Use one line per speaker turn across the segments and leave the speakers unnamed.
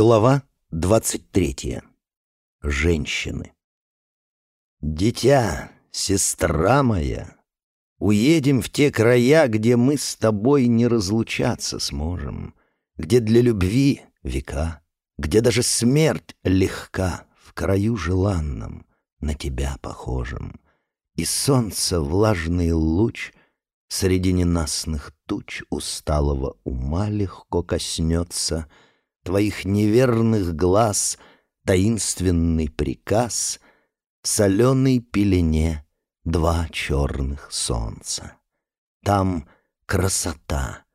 Глава двадцать третья. Женщины. «Дитя, сестра моя, уедем в те края, где мы с тобой не разлучаться сможем, где для любви века, где даже смерть легка в краю желанном, на тебя похожем, и солнце влажный луч среди ненастных туч усталого ума легко коснется — твоих неверных глаз таинственный приказ в соленой пелене два черных солнца. Там красота,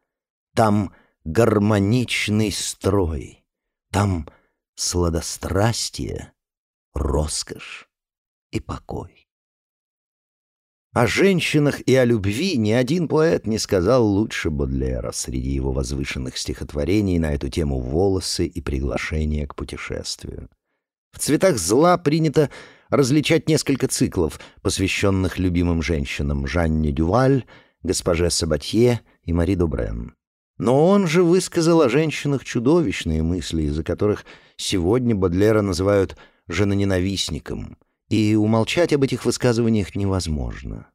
там гармоничный строй, там сладострастие, роскошь и покой. О женщинах и о любви ни один поэт не сказал лучше Бодлера среди его возвышенных стихотворений на эту тему «Волосы» и «Приглашение к путешествию». В «Цветах зла» принято различать несколько циклов, посвященных любимым женщинам Жанне Дюваль, госпоже Сабатье и Мари Добрен. Но он же высказал о женщинах чудовищные мысли, из-за которых сегодня Бодлера называют «женоненавистником», и умолчать об этих высказываниях невозможно.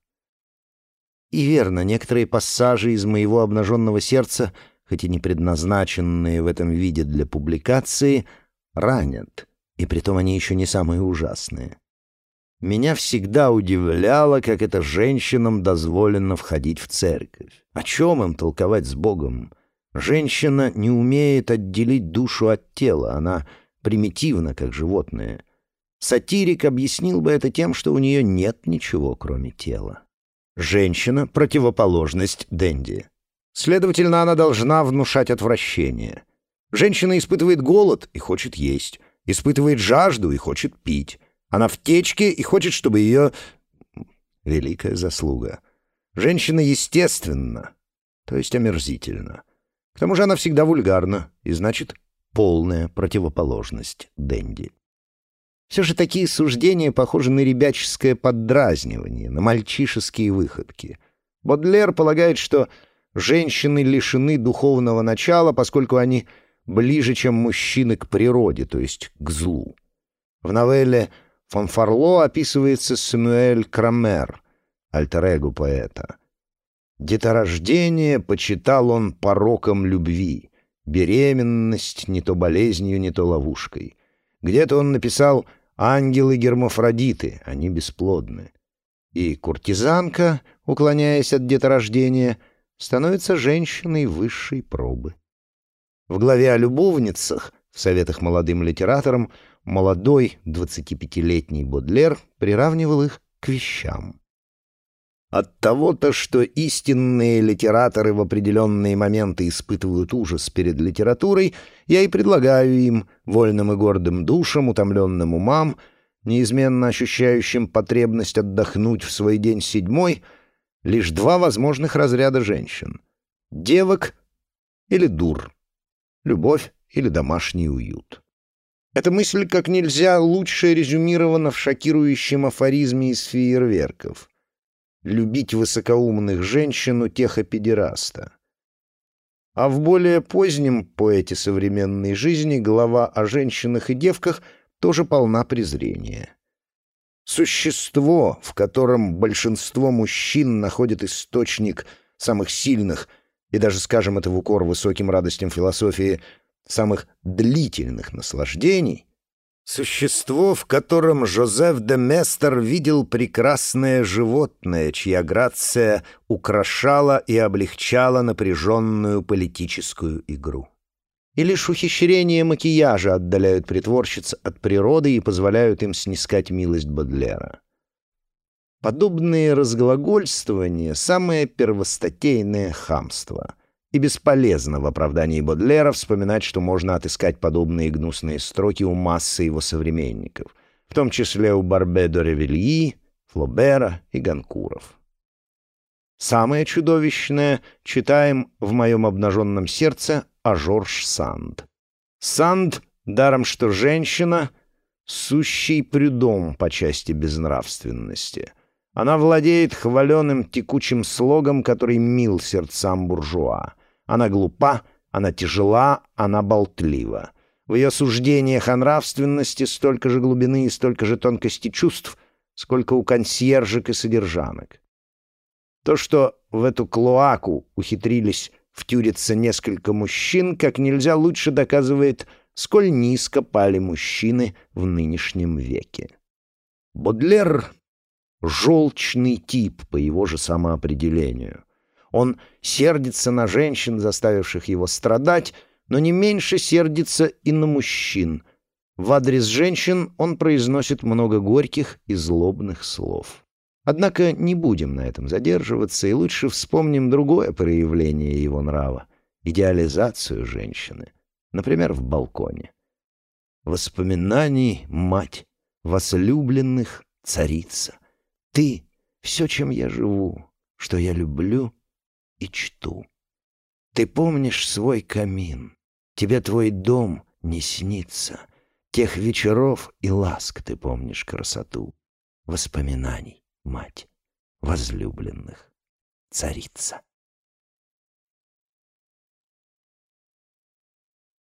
И верно, некоторые пассажи из моего обнаженного сердца, хоть и не предназначенные в этом виде для публикации, ранят, и притом они еще не самые ужасные. Меня всегда удивляло, как это женщинам дозволено входить в церковь. О чем им толковать с Богом? Женщина не умеет отделить душу от тела, она примитивна, как животное. Сатирик объяснил бы это тем, что у нее нет ничего, кроме тела. Женщина — противоположность Дэнди. Следовательно, она должна внушать отвращение. Женщина испытывает голод и хочет есть, испытывает жажду и хочет пить. Она в течке и хочет, чтобы ее... Великая заслуга. Женщина естественна, то есть омерзительна. К тому же она всегда вульгарна, и значит, полная противоположность Дэнди. Все же такие суждения похожи на ребяческое поддразнивание, на мальчишеские выходки. Бодлер полагает, что женщины лишены духовного начала, поскольку они ближе, чем мужчины, к природе, то есть к злу. В новелле Фанфарло описывается Самуэль Крамер, альтер поэта. Деторождение почитал он пороком любви, беременность не то болезнью, не то ловушкой. Где-то он написал Ангелы-гермафродиты, они бесплодны. И куртизанка, уклоняясь от деторождения, становится женщиной высшей пробы. В главе о любовницах, в советах молодым литераторам, молодой 25-летний Бодлер приравнивал их к вещам. От того-то, что истинные литераторы в определенные моменты испытывают ужас перед литературой, я и предлагаю им, вольным и гордым душам, утомленным умам, неизменно ощущающим потребность отдохнуть в свой день седьмой, лишь два возможных разряда женщин — девок или дур, любовь или домашний уют. Эта мысль как нельзя лучше резюмирована в шокирующем афоризме из фейерверков — любить высокоумных женщин у техопедераста. А в более позднем поэте современной жизни глава о женщинах и девках тоже полна презрения. Существо, в котором большинство мужчин находит источник самых сильных и даже, скажем это в укор высоким радостям философии, самых длительных наслаждений, Существо, в котором Жозеф де Местер видел прекрасное животное, чья грация украшала и облегчала напряженную политическую игру. И лишь ухищрения макияжа отдаляют притворщиц от природы и позволяют им снискать милость Бодлера. Подобные разглагольствования — самое первостатейное хамство — и бесполезно в оправдании Бодлера вспоминать, что можно отыскать подобные гнусные строки у массы его современников, в том числе у Барбе де Ревельи, Флобера и Ганкуров. Самое чудовищное читаем в моем обнаженном сердце о Жорж Санд. Санд, даром что женщина, сущий придом по части безнравственности. Она владеет хваленым текучим слогом, который мил сердцам буржуа. Она глупа, она тяжела, она болтлива. В ее суждениях о нравственности столько же глубины и столько же тонкости чувств, сколько у консьержек и содержанок. То, что в эту клоаку ухитрились втюриться несколько мужчин, как нельзя лучше доказывает, сколь низко пали мужчины в нынешнем веке. Бодлер — желчный тип по его же самоопределению. Он сердится на женщин, заставивших его страдать, но не меньше сердится и на мужчин. В адрес женщин он произносит много горьких и злобных слов. Однако не будем на этом задерживаться и лучше вспомним другое проявление его нрава — идеализацию женщины, например, в балконе. Воспоминаний, мать, возлюбленных, царица. Ты — все, чем я живу, что я люблю и чту. Ты помнишь свой камин, тебе твой дом не снится. Тех вечеров и ласк ты помнишь красоту. Воспоминаний, мать, возлюбленных, царица.